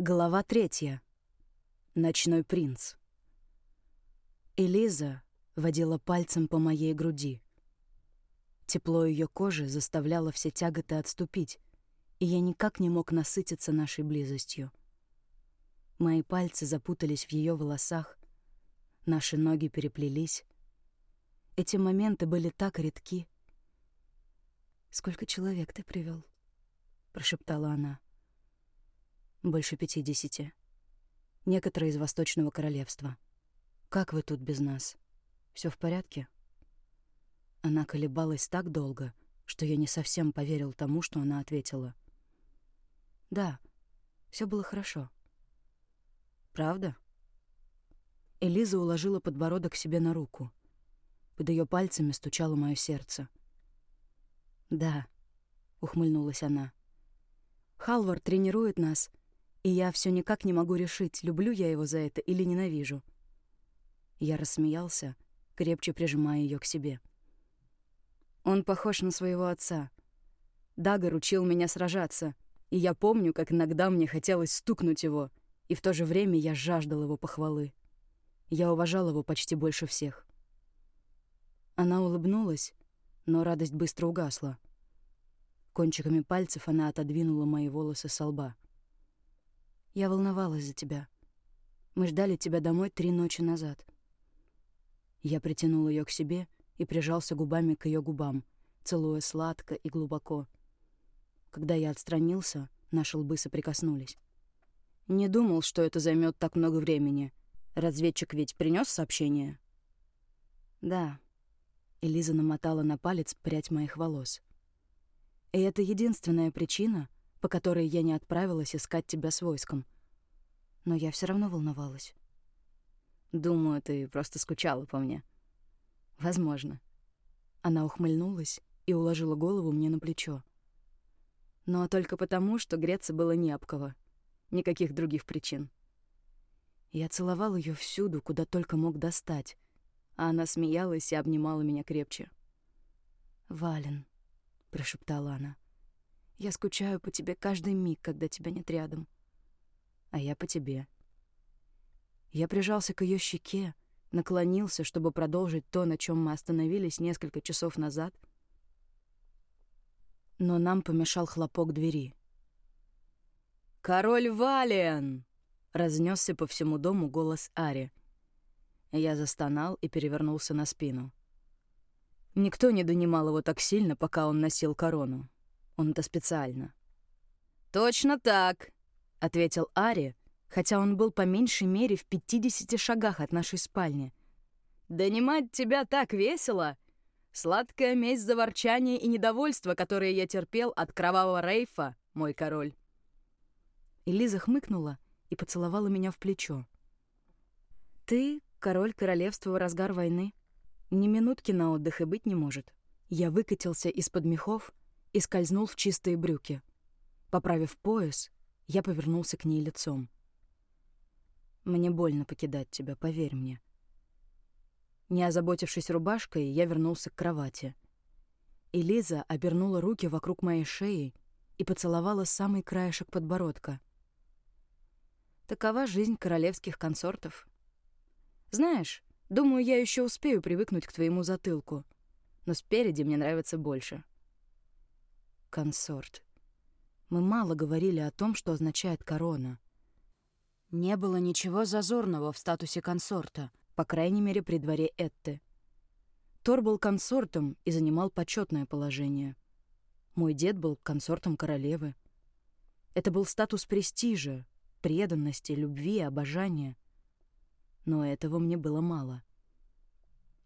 Глава третья. Ночной принц. Элиза водила пальцем по моей груди. Тепло ее кожи заставляло все тяготы отступить, и я никак не мог насытиться нашей близостью. Мои пальцы запутались в ее волосах, наши ноги переплелись. Эти моменты были так редки. «Сколько человек ты привел? прошептала она. Больше пятидесяти. Некоторые из Восточного Королевства. Как вы тут без нас? Все в порядке? Она колебалась так долго, что я не совсем поверил тому, что она ответила. Да, все было хорошо. Правда? Элиза уложила подбородок себе на руку. Под ее пальцами стучало мое сердце. «Да», — ухмыльнулась она. «Халвар тренирует нас, и я все никак не могу решить, люблю я его за это или ненавижу. Я рассмеялся, крепче прижимая ее к себе. Он похож на своего отца. Дагар учил меня сражаться, и я помню, как иногда мне хотелось стукнуть его, и в то же время я жаждал его похвалы. Я уважал его почти больше всех. Она улыбнулась, но радость быстро угасла. Кончиками пальцев она отодвинула мои волосы со лба. Я волновалась за тебя. Мы ждали тебя домой три ночи назад. Я притянул ее к себе и прижался губами к ее губам, целуя сладко и глубоко. Когда я отстранился, наши лбы соприкоснулись. Не думал, что это займет так много времени. Разведчик ведь принес сообщение? Да. Элиза намотала на палец прядь моих волос. И это единственная причина, по которой я не отправилась искать тебя с войском. Но я все равно волновалась. Думаю, ты просто скучала по мне. Возможно. Она ухмыльнулась и уложила голову мне на плечо. Но только потому, что греться было не об кого. Никаких других причин. Я целовал ее всюду, куда только мог достать, а она смеялась и обнимала меня крепче. «Вален», — прошептала она, — я скучаю по тебе каждый миг, когда тебя нет рядом. А я по тебе. Я прижался к ее щеке, наклонился, чтобы продолжить то, на чем мы остановились несколько часов назад. Но нам помешал хлопок двери. «Король Валиан!» — разнесся по всему дому голос Ари. Я застонал и перевернулся на спину. Никто не донимал его так сильно, пока он носил корону. Он это специально. «Точно так», — ответил Ари, хотя он был по меньшей мере в 50 шагах от нашей спальни. «Донимать тебя так весело! Сладкая месть за ворчание и недовольство, которое я терпел от кровавого Рейфа, мой король». Элиза хмыкнула и поцеловала меня в плечо. «Ты — король королевства в разгар войны. Ни минутки на отдых и быть не может». Я выкатился из-под мехов и скользнул в чистые брюки. Поправив пояс, я повернулся к ней лицом. «Мне больно покидать тебя, поверь мне». Не озаботившись рубашкой, я вернулся к кровати. И Лиза обернула руки вокруг моей шеи и поцеловала самый краешек подбородка. Такова жизнь королевских консортов. Знаешь, думаю, я еще успею привыкнуть к твоему затылку, но спереди мне нравится больше консорт. Мы мало говорили о том, что означает корона. Не было ничего зазорного в статусе консорта, по крайней мере, при дворе Этты. Тор был консортом и занимал почетное положение. Мой дед был консортом королевы. Это был статус престижа, преданности, любви обожания. Но этого мне было мало.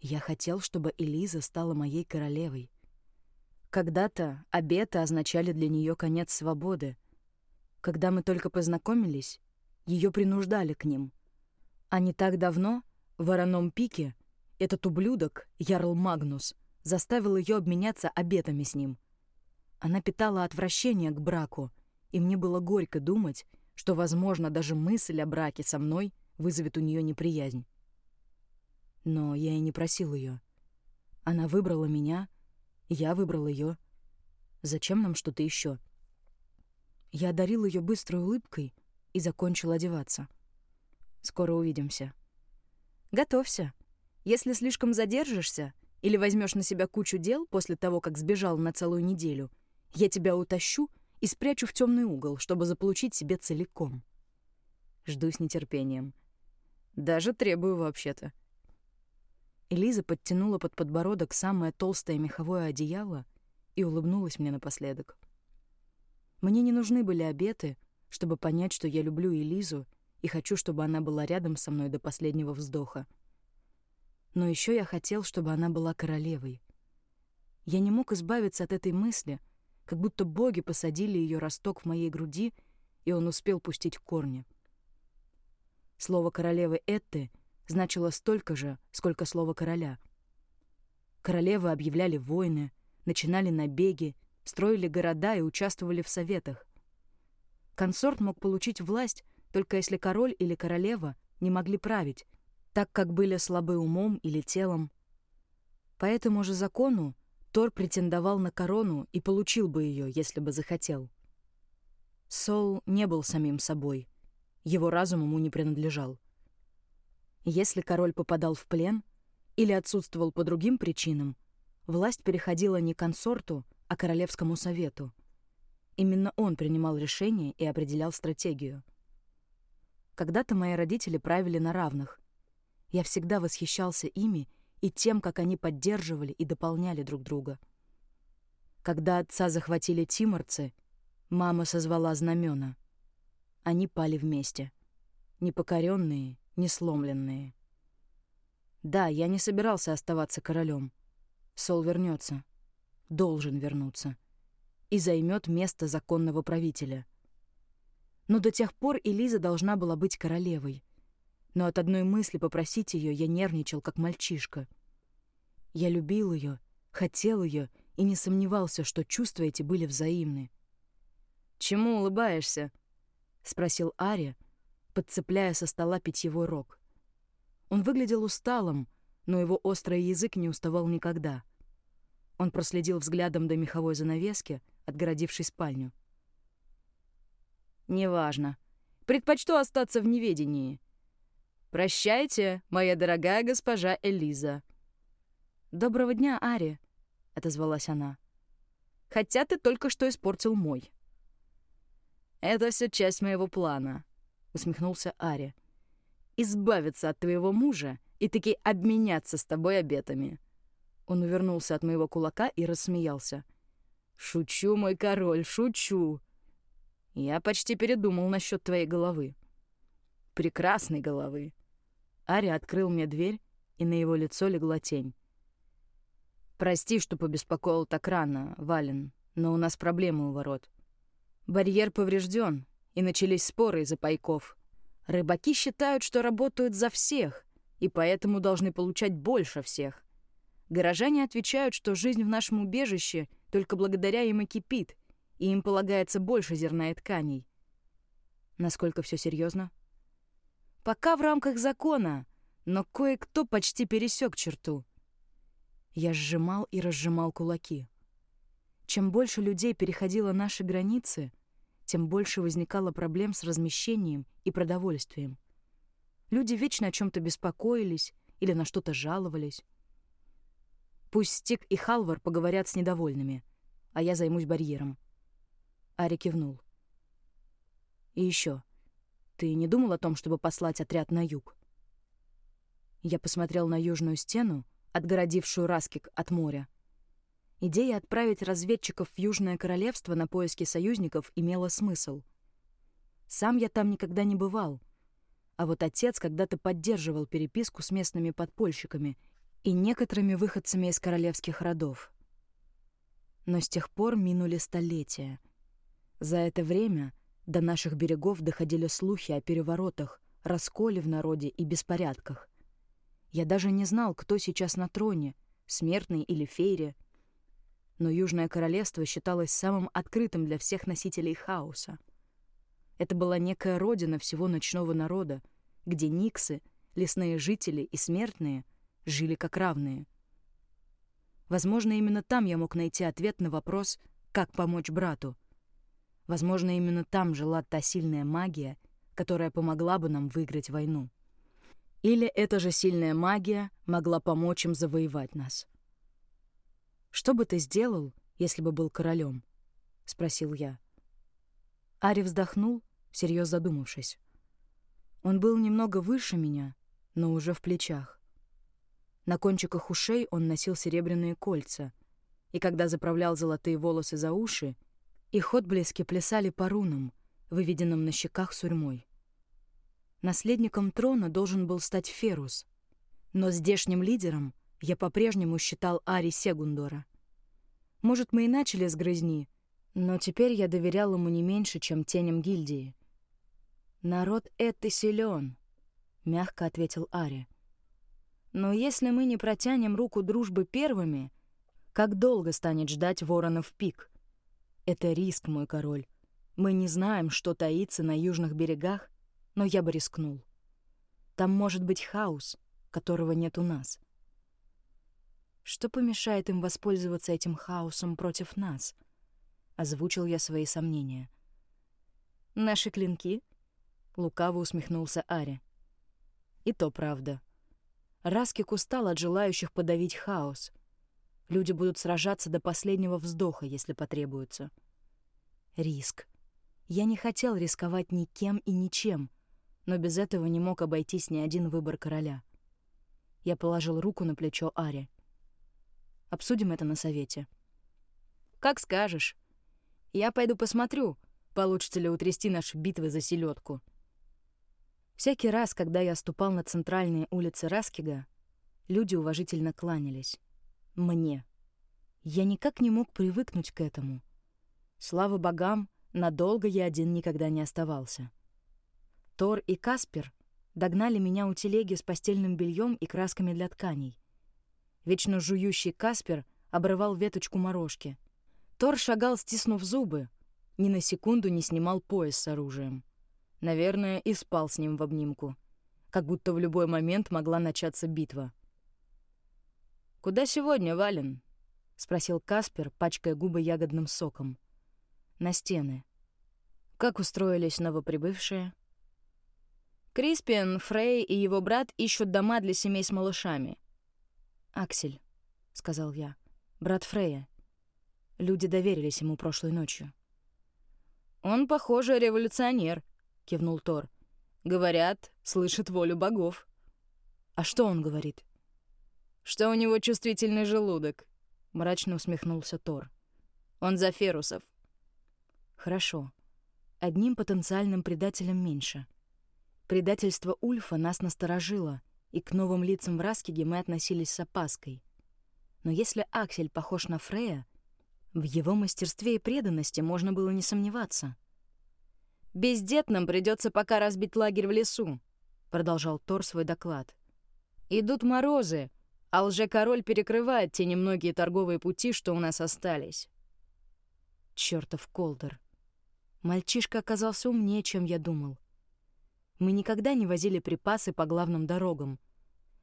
Я хотел, чтобы Элиза стала моей королевой. Когда-то обеты означали для нее конец свободы. Когда мы только познакомились, ее принуждали к ним. А не так давно, в Вороном пике, этот ублюдок, Ярл Магнус, заставил ее обменяться обетами с ним. Она питала отвращение к браку, и мне было горько думать, что, возможно, даже мысль о браке со мной вызовет у нее неприязнь. Но я и не просил ее. Она выбрала меня — я выбрал ее. Зачем нам что-то еще? Я одарил ее быстрой улыбкой и закончил одеваться. «Скоро увидимся». «Готовься. Если слишком задержишься или возьмешь на себя кучу дел после того, как сбежал на целую неделю, я тебя утащу и спрячу в темный угол, чтобы заполучить себе целиком». Жду с нетерпением. Даже требую вообще-то. Элиза подтянула под подбородок самое толстое меховое одеяло и улыбнулась мне напоследок. Мне не нужны были обеты, чтобы понять, что я люблю Элизу и хочу, чтобы она была рядом со мной до последнего вздоха. Но еще я хотел, чтобы она была королевой. Я не мог избавиться от этой мысли, как будто боги посадили ее росток в моей груди, и он успел пустить корни. Слово королевы Этты значило столько же, сколько слово короля. Королевы объявляли войны, начинали набеги, строили города и участвовали в советах. Консорт мог получить власть только если король или королева не могли править, так как были слабы умом или телом. По этому же закону Тор претендовал на корону и получил бы ее, если бы захотел. Сол не был самим собой. Его разум ему не принадлежал. Если король попадал в плен или отсутствовал по другим причинам, власть переходила не консорту, а королевскому совету. Именно он принимал решения и определял стратегию. Когда-то мои родители правили на равных. Я всегда восхищался ими и тем, как они поддерживали и дополняли друг друга. Когда отца захватили тиморцы, мама созвала знамена. Они пали вместе. Непокоренные, не сломленные. Да, я не собирался оставаться королем. Сол вернется должен вернуться и займет место законного правителя. Но до тех пор Элиза должна была быть королевой. Но от одной мысли попросить ее я нервничал, как мальчишка. Я любил ее, хотел ее и не сомневался, что чувства эти были взаимны. «Чему улыбаешься?» — спросил Ария, подцепляя со стола питьевой рог. Он выглядел усталым, но его острый язык не уставал никогда — он проследил взглядом до меховой занавески, отгородившей спальню. «Неважно. Предпочту остаться в неведении. Прощайте, моя дорогая госпожа Элиза». «Доброго дня, Ари», — отозвалась она. «Хотя ты только что испортил мой». «Это все часть моего плана», — усмехнулся Ари. «Избавиться от твоего мужа и таки обменяться с тобой обетами». Он увернулся от моего кулака и рассмеялся. «Шучу, мой король, шучу. Я почти передумал насчет твоей головы. Прекрасной головы». Ари открыл мне дверь, и на его лицо легла тень. «Прости, что побеспокоил так рано, Вален, но у нас проблемы у ворот. Барьер поврежден, и начались споры из-за пайков. Рыбаки считают, что работают за всех, и поэтому должны получать больше всех. Горожане отвечают, что жизнь в нашем убежище только благодаря им и кипит, и им полагается больше зерна и тканей. Насколько все серьезно? Пока в рамках закона, но кое-кто почти пересек черту. Я сжимал и разжимал кулаки. Чем больше людей переходило наши границы, тем больше возникало проблем с размещением и продовольствием. Люди вечно о чем то беспокоились или на что-то жаловались. Пусть Стик и Халвар поговорят с недовольными, а я займусь барьером. Ари кивнул. И еще. Ты не думал о том, чтобы послать отряд на юг? Я посмотрел на южную стену, отгородившую Раскик от моря. Идея отправить разведчиков в Южное Королевство на поиски союзников имела смысл. Сам я там никогда не бывал, а вот отец когда-то поддерживал переписку с местными подпольщиками и некоторыми выходцами из королевских родов. Но с тех пор минули столетия. За это время до наших берегов доходили слухи о переворотах, расколе в народе и беспорядках. Я даже не знал, кто сейчас на троне, смертный или фейри. Но Южное Королевство считалось самым открытым для всех носителей хаоса. Это была некая родина всего ночного народа, где никсы, лесные жители и смертные — жили как равные. Возможно, именно там я мог найти ответ на вопрос, как помочь брату. Возможно, именно там жила та сильная магия, которая помогла бы нам выиграть войну. Или эта же сильная магия могла помочь им завоевать нас. «Что бы ты сделал, если бы был королем? спросил я. Ари вздохнул, всерьез задумавшись. Он был немного выше меня, но уже в плечах. На кончиках ушей он носил серебряные кольца, и когда заправлял золотые волосы за уши, их отблески плясали по рунам, выведенным на щеках сурьмой. Наследником трона должен был стать Ферус, но здешним лидером я по-прежнему считал Ари Сегундора. Может, мы и начали с грызни, но теперь я доверял ему не меньше, чем теням гильдии. «Народ это силен», — мягко ответил Ари. «Но если мы не протянем руку дружбы первыми, как долго станет ждать воронов пик? Это риск, мой король. Мы не знаем, что таится на южных берегах, но я бы рискнул. Там может быть хаос, которого нет у нас. Что помешает им воспользоваться этим хаосом против нас? Озвучил я свои сомнения. Наши клинки? Лукаво усмехнулся Ари. И то правда. Раскик устал от желающих подавить хаос. Люди будут сражаться до последнего вздоха, если потребуется. Риск. Я не хотел рисковать никем и ничем, но без этого не мог обойтись ни один выбор короля. Я положил руку на плечо Ари. Обсудим это на совете. Как скажешь. Я пойду посмотрю, получится ли утрясти наши битвы за селедку. Всякий раз, когда я ступал на центральные улицы Раскига, люди уважительно кланялись. Мне. Я никак не мог привыкнуть к этому. Слава богам, надолго я один никогда не оставался. Тор и Каспер догнали меня у телеги с постельным бельем и красками для тканей. Вечно жующий Каспер обрывал веточку морожки. Тор шагал, стиснув зубы, ни на секунду не снимал пояс с оружием. Наверное, и спал с ним в обнимку, как будто в любой момент могла начаться битва. «Куда сегодня, Вален?» — спросил Каспер, пачкая губы ягодным соком. «На стены». «Как устроились новоприбывшие?» Криспиан, Фрей и его брат ищут дома для семей с малышами. «Аксель», — сказал я, — «брат Фрея». Люди доверились ему прошлой ночью. «Он, похоже, революционер», — кивнул Тор. «Говорят, слышит волю богов». «А что он говорит?» «Что у него чувствительный желудок», — мрачно усмехнулся Тор. «Он за Ферусов». «Хорошо. Одним потенциальным предателем меньше. Предательство Ульфа нас насторожило, и к новым лицам в Раскиге мы относились с опаской. Но если Аксель похож на Фрея, в его мастерстве и преданности можно было не сомневаться. «Бездетным придется пока разбить лагерь в лесу», — продолжал Тор свой доклад. «Идут морозы, а лже-король перекрывает те немногие торговые пути, что у нас остались». Чёртов Колдер. Мальчишка оказался умнее, чем я думал. Мы никогда не возили припасы по главным дорогам,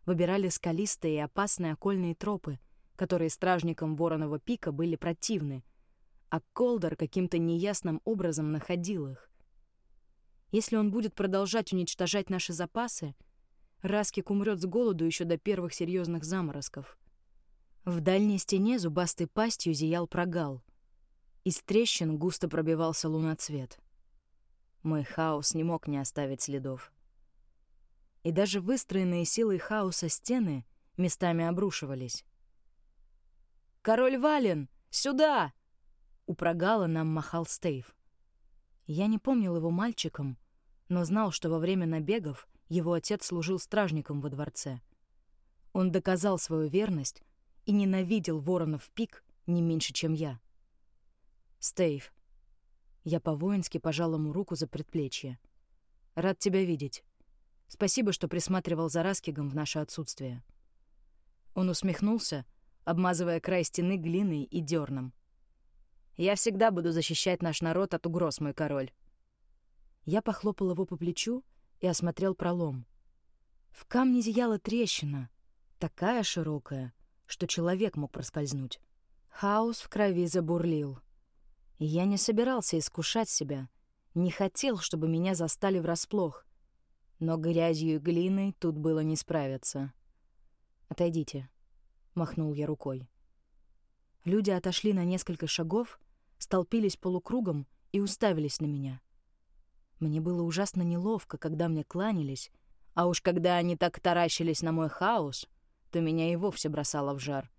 выбирали скалистые и опасные окольные тропы, которые стражникам Вороного пика были противны, а Колдер каким-то неясным образом находил их. Если он будет продолжать уничтожать наши запасы, Раскик умрет с голоду еще до первых серьезных заморозков. В дальней стене зубастой пастью зиял прогал. Из трещин густо пробивался луноцвет. Мой хаос не мог не оставить следов и даже выстроенные силой хаоса стены местами обрушивались. «Король Вален! Сюда!» У нам махал Стейв. Я не помнил его мальчиком, но знал, что во время набегов его отец служил стражником во дворце. Он доказал свою верность и ненавидел воронов пик не меньше, чем я. «Стейв». Я по-воински пожал ему руку за предплечье. «Рад тебя видеть. Спасибо, что присматривал за Раскигом в наше отсутствие». Он усмехнулся, обмазывая край стены глиной и дерном. «Я всегда буду защищать наш народ от угроз, мой король». Я похлопал его по плечу и осмотрел пролом. В камне зияла трещина, такая широкая, что человек мог проскользнуть. Хаос в крови забурлил. Я не собирался искушать себя, Не хотел, чтобы меня застали врасплох. Но грязью и глиной тут было не справиться. «Отойдите», — махнул я рукой. Люди отошли на несколько шагов, столпились полукругом и уставились на меня. Мне было ужасно неловко, когда мне кланялись, а уж когда они так таращились на мой хаос, то меня и вовсе бросало в жар.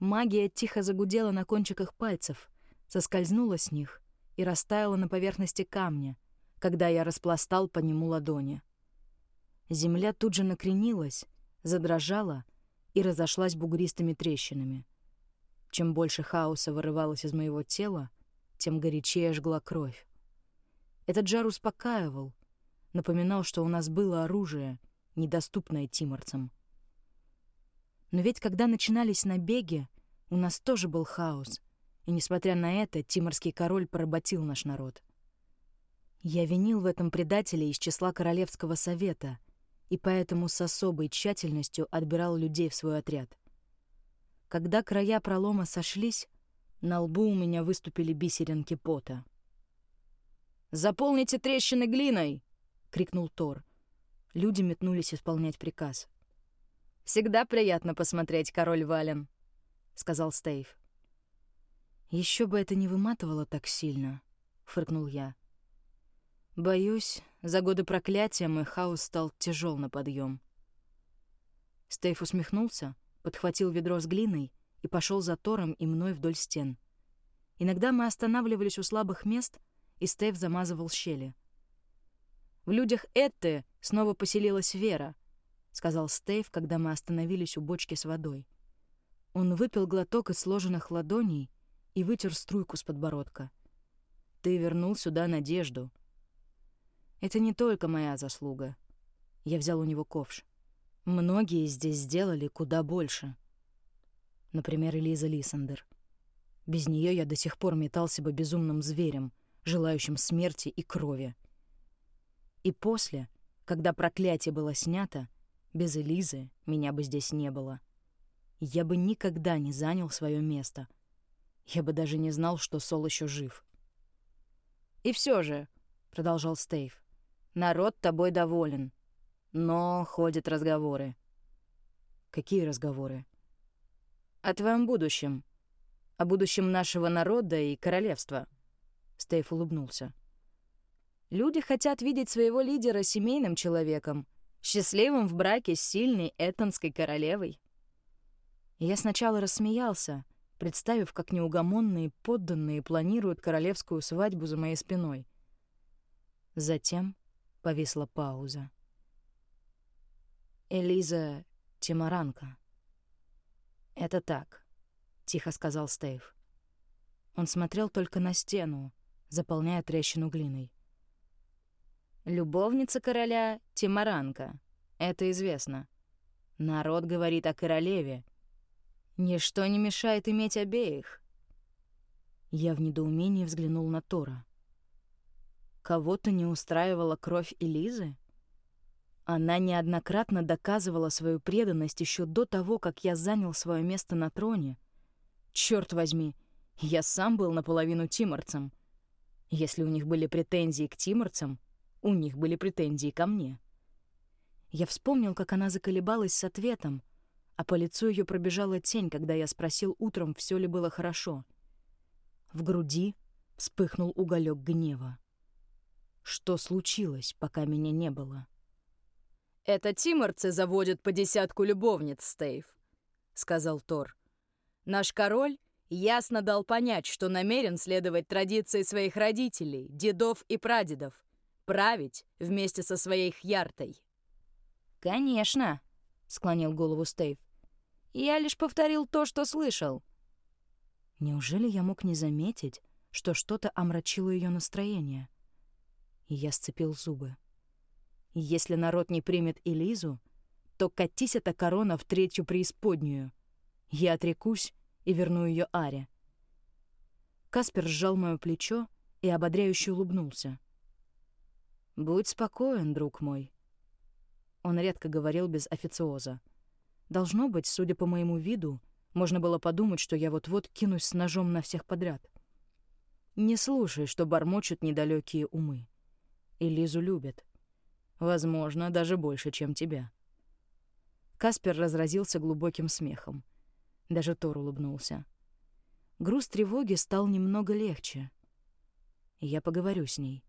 Магия тихо загудела на кончиках пальцев, соскользнула с них и растаяла на поверхности камня, когда я распластал по нему ладони. Земля тут же накренилась, задрожала и разошлась бугристыми трещинами. Чем больше хаоса вырывалось из моего тела, тем горячее жгла кровь. Этот жар успокаивал, напоминал, что у нас было оружие, недоступное тиморцам. Но ведь когда начинались набеги, у нас тоже был хаос, и, несмотря на это, тиморский король поработил наш народ. Я винил в этом предателя из числа Королевского совета и поэтому с особой тщательностью отбирал людей в свой отряд. Когда края пролома сошлись, на лбу у меня выступили бисеринки пота. «Заполните трещины глиной!» — крикнул Тор. Люди метнулись исполнять приказ. «Всегда приятно посмотреть, король Вален», — сказал Стейв. Еще бы это не выматывало так сильно», — фыркнул я. «Боюсь, за годы проклятия мой хаос стал тяжел на подъем. Стейв усмехнулся, подхватил ведро с глиной и пошел за Тором и мной вдоль стен. Иногда мы останавливались у слабых мест, и Стейв замазывал щели. «В людях Этты снова поселилась Вера», — сказал Стейв, когда мы остановились у бочки с водой. Он выпил глоток из сложенных ладоней и вытер струйку с подбородка. «Ты вернул сюда надежду. Это не только моя заслуга». Я взял у него ковш. «Многие здесь сделали куда больше. Например, Элиза Лисандер. Без нее я до сих пор метался бы безумным зверем, желающим смерти и крови. И после, когда проклятие было снято, без Элизы меня бы здесь не было. Я бы никогда не занял свое место. Я бы даже не знал, что Сол еще жив. «И все же», — продолжал Стейв, — «народ тобой доволен. Но ходят разговоры». «Какие разговоры?» «О твоем будущем. О будущем нашего народа и королевства». Стейв улыбнулся. Люди хотят видеть своего лидера семейным человеком, счастливым в браке с сильной этонской королевой. я сначала рассмеялся, представив, как неугомонные подданные планируют королевскую свадьбу за моей спиной. Затем повисла пауза. Элиза Тимаранка. «Это так», — тихо сказал Стейв. Он смотрел только на стену, заполняя трещину глиной. Любовница короля — Тимаранка. Это известно. Народ говорит о королеве. Ничто не мешает иметь обеих. Я в недоумении взглянул на Тора. Кого-то не устраивала кровь Элизы? Она неоднократно доказывала свою преданность еще до того, как я занял свое место на троне. Черт возьми, я сам был наполовину тиморцем. Если у них были претензии к тиморцам — у них были претензии ко мне. Я вспомнил, как она заколебалась с ответом, а по лицу ее пробежала тень, когда я спросил утром, все ли было хорошо. В груди вспыхнул уголек гнева. Что случилось, пока меня не было? «Это тиморцы заводят по десятку любовниц, Стейв», — сказал Тор. «Наш король ясно дал понять, что намерен следовать традиции своих родителей, дедов и прадедов, править вместе со своей Хьяртой». «Конечно», — склонил голову Стейв. «Я лишь повторил то, что слышал». Неужели я мог не заметить, что что-то омрачило ее настроение? И я сцепил зубы. Если народ не примет Элизу, то катись эта корона в третью преисподнюю. Я отрекусь и верну ее Аре. Каспер сжал мое плечо и ободряюще улыбнулся. «Будь спокоен, друг мой». Он редко говорил без официоза. Должно быть, судя по моему виду, можно было подумать, что я вот-вот кинусь с ножом на всех подряд. Не слушай, что бормочут недалекие умы. Элизу любят. Возможно, даже больше, чем тебя. Каспер разразился глубоким смехом. Даже Тор улыбнулся. Груз тревоги стал немного легче. Я поговорю с ней.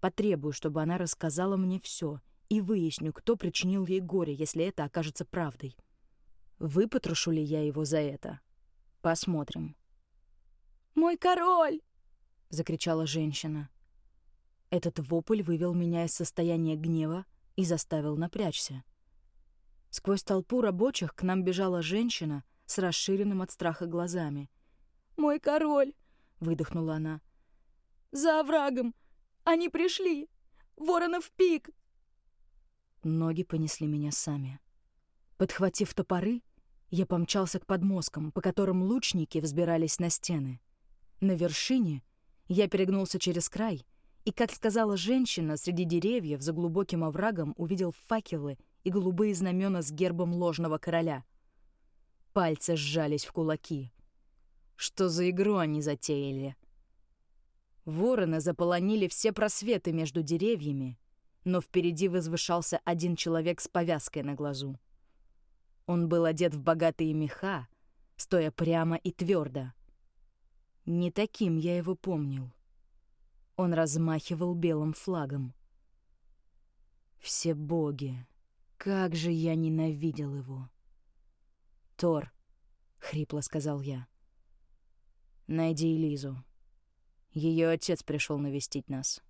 Потребую, чтобы она рассказала мне все и выясню, кто причинил ей горе, если это окажется правдой. Выпотрошу ли я его за это? Посмотрим. «Мой король!» — закричала женщина. Этот вопль вывел меня из состояния гнева и заставил напрячься. Сквозь толпу рабочих к нам бежала женщина с расширенным от страха глазами. «Мой король!» — выдохнула она. «За оврагом! Они пришли! Воронов пик!» Ноги понесли меня сами. Подхватив топоры, я помчался к подмосткам, по которым лучники взбирались на стены. На вершине я перегнулся через край и, как сказала женщина, среди деревьев за глубоким оврагом увидел факелы и голубые знамена с гербом ложного короля. Пальцы сжались в кулаки. Что за игру они затеяли? Вороны заполонили все просветы между деревьями, но впереди возвышался один человек с повязкой на глазу. Он был одет в богатые меха, стоя прямо и твердо. Не таким я его помнил. Он размахивал белым флагом. Все боги, как же я ненавидел его. «Тор», — хрипло сказал я, — «найди Элизу. Ее отец пришел навестить нас».